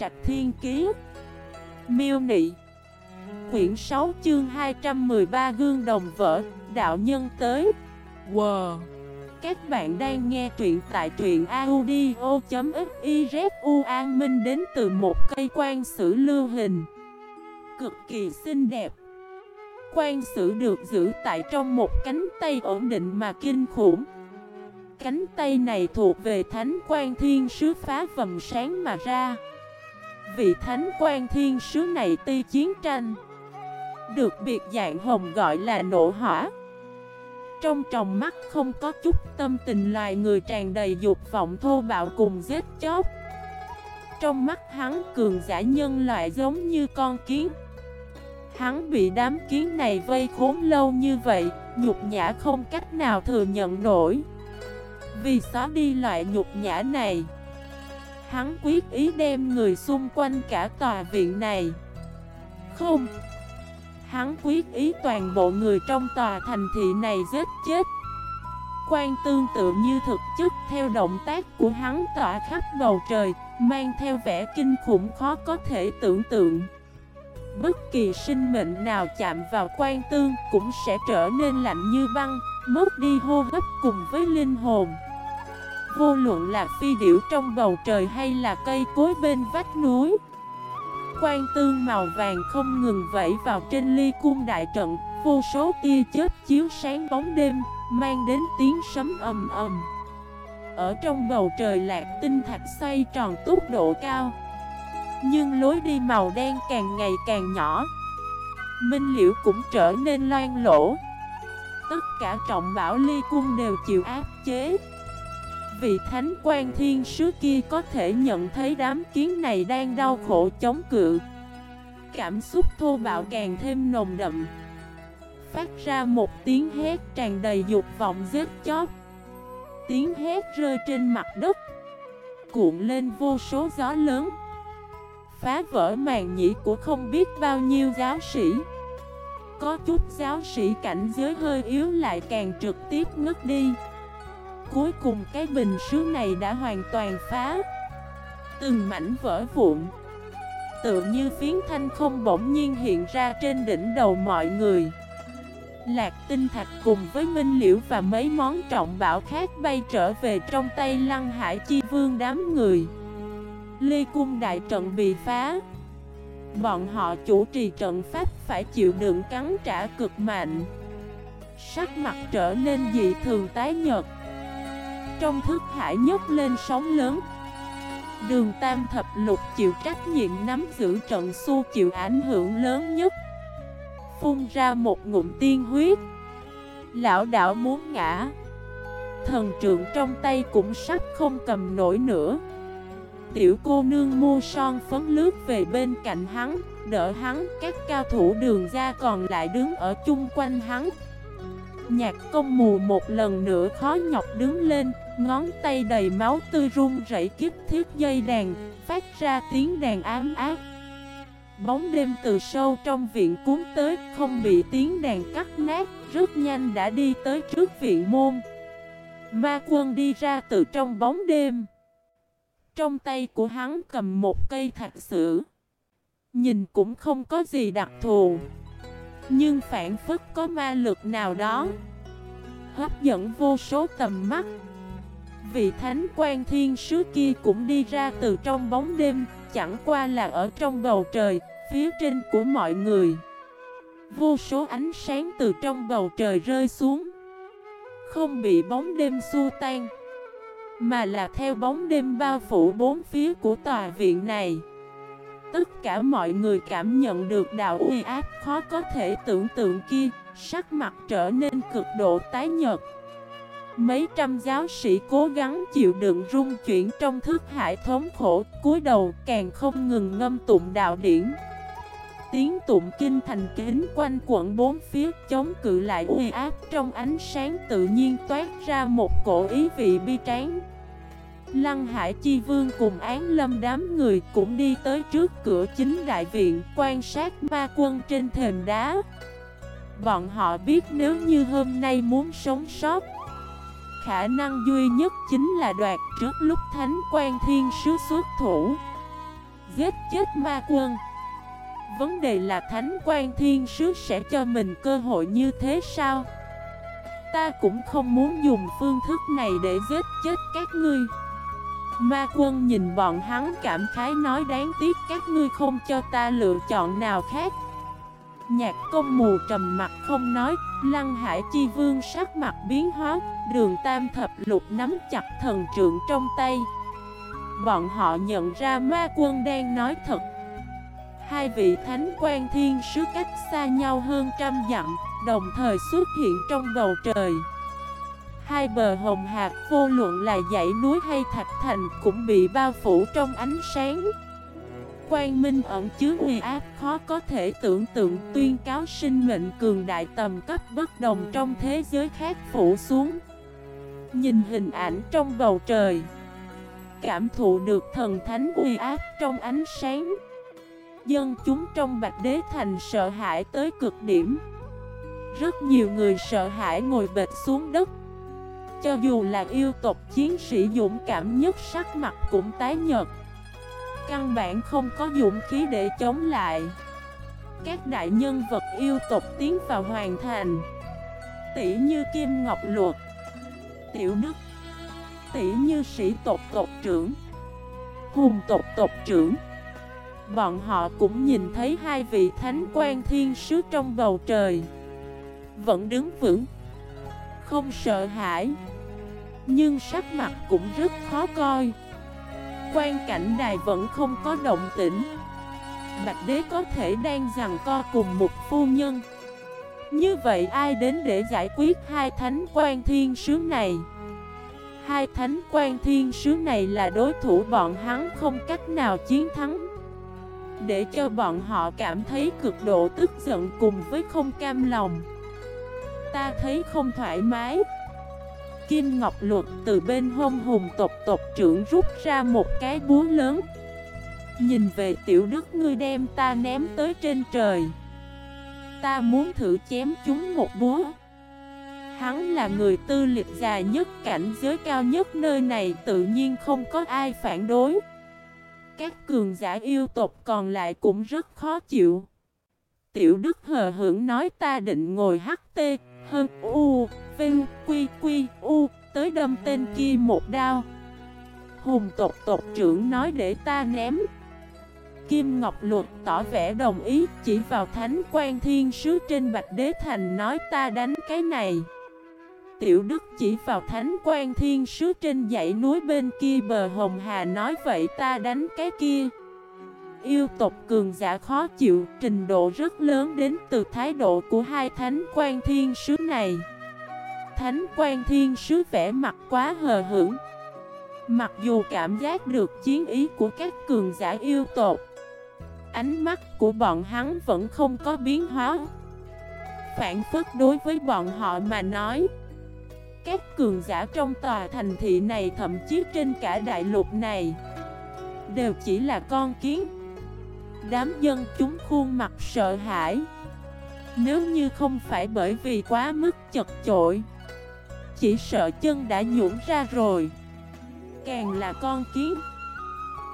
Trạch Thiên Kiế Miêu Nị. Quyển 6 chương 213 Gương Đồng Vỡ, Đạo Nhân tới. Wow Các bạn đang nghe truyện tại truyện audio.xyzu An Minh đến từ một cây quan sử lưu hình. Cực kỳ xinh đẹp. Quan sử được giữ tại trong một cánh tay ổn định mà kinh khủng. Cánh tay này thuộc về thánh quan thiên sứ phá vầm sáng mà ra. Vị thánh quan thiên sứ này ti chiến tranh. Được biệt dạng hồng gọi là nộ hỏa. Trong tròng mắt không có chút tâm tình loài người tràn đầy dục vọng thô bạo cùng giết chóc. Trong mắt hắn cường giả nhân loại giống như con kiến. Hắn bị đám kiến này vây khốn lâu như vậy, Nhục nhã không cách nào thừa nhận nổi. Vì xóa đi loại nhục nhã này Hắn quyết ý đem người xung quanh cả tòa viện này. Không. Hắn quyết ý toàn bộ người trong tòa thành thị này giết chết. Quan tương tự như thực chất theo động tác của hắn tỏa khắp bầu trời, Mang theo vẻ kinh khủng khó có thể tưởng tượng. Bất kỳ sinh mệnh nào chạm vào quan tương cũng sẽ trở nên lạnh như băng, Mất đi hô hấp cùng với linh hồn. Vô luận là phi điểu trong bầu trời hay là cây cối bên vách núi. Quan tương màu vàng không ngừng vẫy vào trên ly cung đại trận. Vô số tia chớp chiếu sáng bóng đêm, Mang đến tiếng sấm ầm ầm. Ở trong bầu trời lạc tinh thạch xoay tròn tốc độ cao. Nhưng lối đi màu đen càng ngày càng nhỏ. Minh liễu cũng trở nên loan lỗ Tất cả trọng bảo ly cung đều chịu áp chế. Vị thánh quan thiên sứ kia có thể nhận thấy đám kiến này đang đau khổ chống cự. Cảm xúc thô bạo càng thêm nồng đậm. Phát ra một tiếng hét tràn đầy dục vọng giết chóc. Tiếng hét rơi trên mặt đất. Cuộn lên vô số gió lớn. Phá vỡ màn nhĩ của không biết bao nhiêu giáo sĩ. Có chút giáo sĩ cảnh giới hơi yếu lại càng trực tiếp ngất đi. Cuối cùng cái bình sứ này đã hoàn toàn phá. Từng mảnh vỡ vụn. Tự như phiến thanh không bỗng nhiên hiện ra trên đỉnh đầu mọi người. Lạc tinh thạch cùng với Minh Liễu và mấy món trọng bảo khác bay trở về trong tay lăng hải chi vương đám người. Ly cung đại trận bị phá. Bọn họ chủ trì trận pháp phải chịu đựng cắn trả cực mạnh. Sắc mặt trở nên dị thường tái nhật trong thức hải nhấc lên sóng lớn. Đường Tam Thập Lục chịu trách nhiệm nắm giữ trận xu chịu ảnh hưởng lớn nhất. Phun ra một ngụm tiên huyết. Lão đảo muốn ngã. Thần trượng trong tay cũng sắp không cầm nổi nữa. Tiểu cô nương mua son phấn lướt về bên cạnh hắn, Đỡ hắn, Các cao thủ đường ra còn lại đứng ở chung quanh hắn. Nhạc công mù một lần nữa khó nhọc đứng lên Ngón tay đầy máu tươi run rẩy kiếp thiết dây đàn, Phát ra tiếng đàn ám ác. Bóng đêm từ sâu trong viện cuốn tới, Không bị tiếng đàn cắt nát, Rất nhanh đã đi tới trước viện môn. Ma quân đi ra từ trong bóng đêm. Trong tay của hắn cầm một cây thạch sử. Nhìn cũng không có gì đặc thù, Nhưng phản phức có ma lực nào đó, Hấp dẫn vô số tầm mắt. Vị thánh quan thiên sứ kia cũng đi ra từ trong bóng đêm, Chẳng qua là ở trong bầu trời, Phía trên của mọi người. Vô số ánh sáng từ trong bầu trời rơi xuống. Không bị bóng đêm xua tan, Mà là theo bóng đêm bao phủ bốn phía của tòa viện này. Tất cả mọi người cảm nhận được đạo uy áp khó có thể tưởng tượng kia, Sắc mặt trở nên cực độ tái nhật Mấy trăm giáo sĩ cố gắng chịu đựng rung chuyển trong thức hải thống khổ, cúi đầu càng không ngừng ngâm tụng đạo điển. Tiếng tụng kinh thành kính quanh quận bốn phía chống cự lại uy áp trong ánh sáng tự nhiên toát ra một cổ ý vị bi tráng. Lăng Hải Chi Vương cùng án lâm đám người cũng đi tới trước cửa chính đại viện quan sát ma quân trên thềm đá. Bọn họ biết nếu như hôm nay muốn sống sót Khả năng duy nhất chính là đoạt trước lúc Thánh quan Thiên Sứ xuất thủ. Giết chết ma quân. Vấn đề là Thánh quan Thiên Sứ sẽ cho mình cơ hội như thế sao? Ta cũng không muốn dùng phương thức này để giết chết các ngươi. Ma quân nhìn bọn hắn cảm khái nói đáng tiếc các ngươi không cho ta lựa chọn nào khác. Nhạc công mù trầm mặt không nói Lăng hải chi vương sắc mặt biến hóa, Đường tam thập lục nắm chặt thần trượng trong tay. Bọn họ nhận ra ma quân đang nói thật. Hai vị thánh quan thiên sứ cách xa nhau hơn trăm dặm, Đồng thời xuất hiện trong bầu trời. Hai bờ hồng hạt vô luận là dãy núi hay thạch thành cũng bị bao phủ trong ánh sáng. Quang minh ẩn chứa uy áp khó có thể tưởng tượng, tuyên cáo sinh mệnh cường đại tầm cấp bất đồng trong thế giới khác phủ xuống. Nhìn hình ảnh trong bầu trời, Cảm thụ được thần thánh uy áp trong ánh sáng. Dân chúng trong Bạch Đế Thành sợ hãi tới cực điểm. Rất nhiều người sợ hãi ngồi bệt xuống đất. Cho dù là yêu tộc chiến sĩ dũng cảm nhất, sắc mặt cũng tái nhợt. Căn bản không có dũng khí để chống lại. Các đại nhân vật yêu tộc tiến vào hoàn thành. Tỷ như Kim Ngọc Luật, Tiểu Đức, Tỷ như sĩ tộc tộc trưởng, Hùng tộc tộc trưởng. Bọn họ cũng nhìn thấy hai vị thánh quan thiên sứ trong bầu trời. Vẫn đứng vững, Không sợ hãi, Nhưng sắc mặt cũng rất khó coi. Quan cảnh đài vẫn không có động tĩnh. Bạch đế có thể đang rằng co cùng một phu nhân. Như vậy ai đến để giải quyết hai thánh quan thiên sứ này? Hai thánh quan thiên sứ này là đối thủ bọn hắn không cách nào chiến thắng. Để cho bọn họ cảm thấy cực độ tức giận cùng với không cam lòng. Ta thấy không thoải mái. Kim Ngọc Luật từ bên hông hùng tộc tộc trưởng rút ra một cái búa lớn. Nhìn về tiểu đức ngươi đem ta ném tới trên trời. Ta muốn thử chém chúng một búa. Hắn là người tư liệt già nhất, cảnh giới cao nhất nơi này, tự nhiên không có ai phản đối. Các cường giả yêu tộc còn lại cũng rất khó chịu. Tiểu Đức hờ hưởng nói ta định ngồi HT hơn U, Vinh, Quy Quy, U, tới đâm tên kia một đao. Hùng tộc tộc trưởng nói để ta ném. Kim Ngọc Luật tỏ vẻ đồng ý, chỉ vào thánh quan thiên sứ trên Bạch Đế Thành nói ta đánh cái này. Tiểu Đức chỉ vào thánh quan thiên sứ trên dãy núi bên kia bờ Hồng Hà nói vậy ta đánh cái kia. Yêu tộc cường giả khó chịu, trình độ rất lớn đến từ thái độ của hai thánh quan thiên sứ này. Thánh quan thiên sứ vẻ mặt quá hờ hững. Mặc dù cảm giác được chiến ý của các cường giả yêu tộc, Ánh mắt của bọn hắn vẫn không có biến hóa. Phản phức đối với bọn họ mà nói, các cường giả trong tòa thành thị này thậm chí trên cả đại lục này Đều chỉ là con kiến. Đám dân chúng khuôn mặt sợ hãi. Nếu như không phải bởi vì quá mức chật chội, Chỉ sợ chân đã nhũn ra rồi. Càng là con kiến,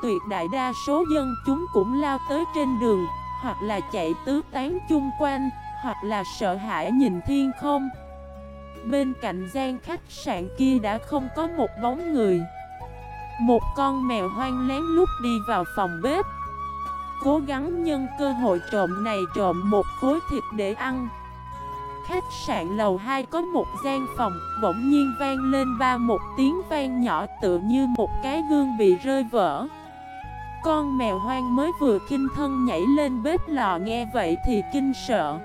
Tuyệt đại đa số dân chúng cũng lao tới trên đường, Hoặc là chạy tứ tán chung quanh, Hoặc là sợ hãi nhìn thiên không. Bên cạnh gian khách sạn kia đã không có một bóng người. Một con mèo hoang lén lút đi vào phòng bếp. Cố gắng nhân cơ hội trộm này trộm một khối thịt để ăn. Khách sạn lầu 2 có một gian phòng, Bỗng nhiên vang lên ba một tiếng vang nhỏ tựa như một cái gương bị rơi vỡ. Con mèo hoang mới vừa kinh thân nhảy lên bếp lò nghe vậy thì kinh sợ.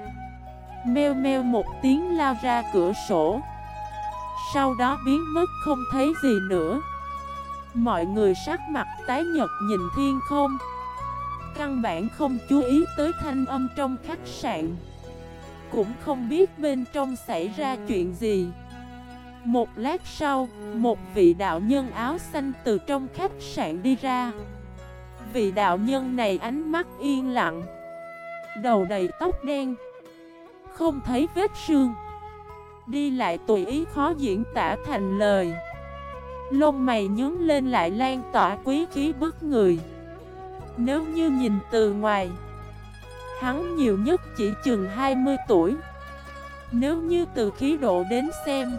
Meo meo một tiếng lao ra cửa sổ. Sau đó biến mất không thấy gì nữa. Mọi người sắc mặt tái nhật nhìn thiên không. Căn bản không chú ý tới thanh âm trong khách sạn. Cũng không biết bên trong xảy ra chuyện gì. Một lát sau, một vị đạo nhân áo xanh từ trong khách sạn đi ra. Vị đạo nhân này ánh mắt yên lặng Đầu đầy tóc đen không thấy vết sương. Đi lại tùy ý khó diễn tả thành lời. Lông mày nhướng lên lại lan tỏa quý khí bức người. Nếu như nhìn từ ngoài, Hắn nhiều nhất chỉ chừng 20 tuổi. Nếu như từ khí độ đến xem,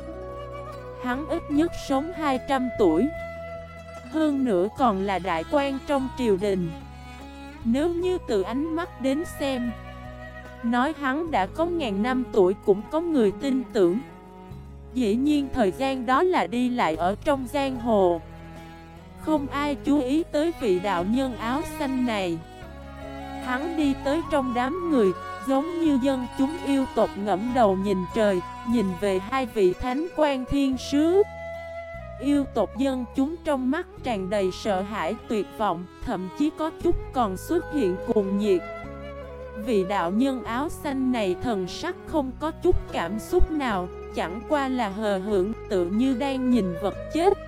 Hắn ít nhất sống 200 tuổi. Hơn nữa còn là đại quan trong triều đình. Nếu như từ ánh mắt đến xem, Nói hắn đã có ngàn năm tuổi cũng có người tin tưởng. Dĩ nhiên thời gian đó là đi lại ở trong giang hồ. Không ai chú ý tới vị đạo nhân áo xanh này. Hắn đi tới trong đám người, Giống như dân chúng yêu tộc ngẫm đầu nhìn trời, Nhìn về hai vị thánh quan thiên sứ. Yêu tộc dân chúng trong mắt tràn đầy sợ hãi, tuyệt vọng, Thậm chí có chút còn xuất hiện cuồng nhiệt. Vị đạo nhân áo xanh này thần sắc không có chút cảm xúc nào, Chẳng qua là hờ hưởng tự như đang nhìn vật chết.